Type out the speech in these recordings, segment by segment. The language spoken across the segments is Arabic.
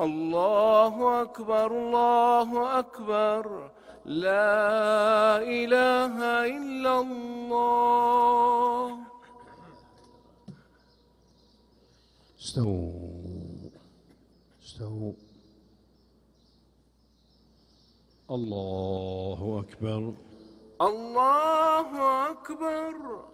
الله أكبر الله أكبر. لا إله إلا الله. استووا. استووا. الله أكبر. الله أكبر.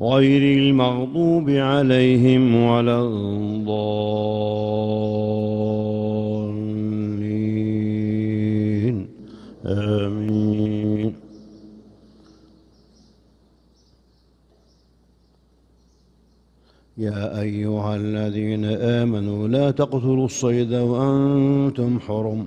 غير المغضوب عليهم ولا الضالين. آمين. يا أيها الذين آمنوا لا تقتلوا الصيد وأنتم حرم.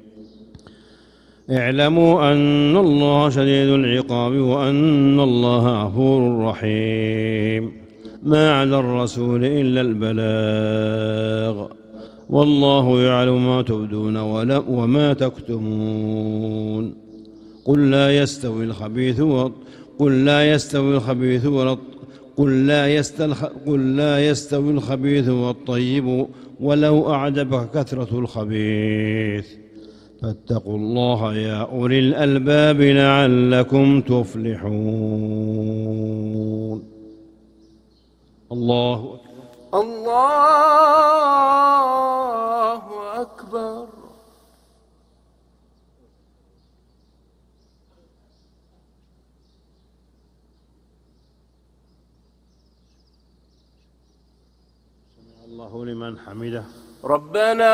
اعلموا أن الله شديد العقاب وأن الله غفور رحيم. ما على الرسول إلا البلاغ. والله يعلم ما تبدون وما تكتمون. قل لا يستوي الخبيث قل لا يستوي الخبيث ولا قل لا, قل لا يستوي الخبيث والطيب ولو أعجبك كثرة الخبيث. فاتقوا الله يا أولي الألباب لعلكم تفلحون. الله أكبر. الله أكبر. الله لمن حمده. ربنا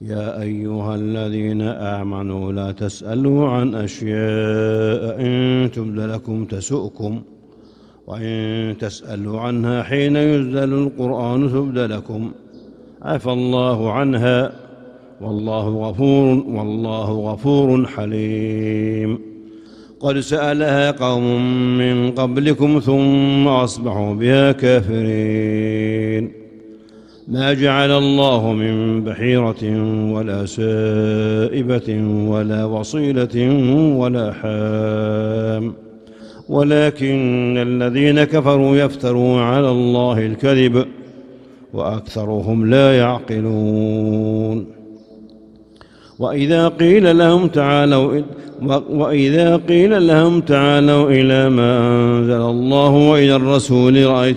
يا أيها الذين آمنوا لا تسألوا عن أشياء إن تبد لكم تسؤكم وإن تسألوا عنها حين ينزل القرآن تبد لكم. عفى الله عنها والله غفور والله غفور حليم. قد سألها قوم من قبلكم ثم أصبحوا بها كافرين. ما جعل الله من بحيرة ولا سائبة ولا وصيلة ولا حام. ولكن الذين كفروا يفترون على الله الكذب وأكثرهم لا يعقلون. وإذا قيل لهم تعالوا وإذا قيل لهم تعالوا إلى ما أنزل الله وإلى الرسول رأيت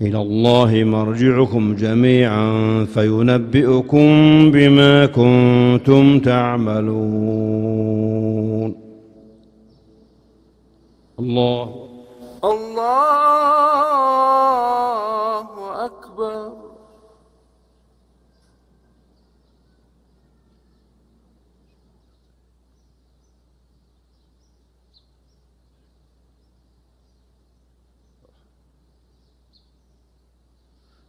إلى الله مرجعكم جميعا فينبئكم بما كنتم تعملون. الله. الله أكبر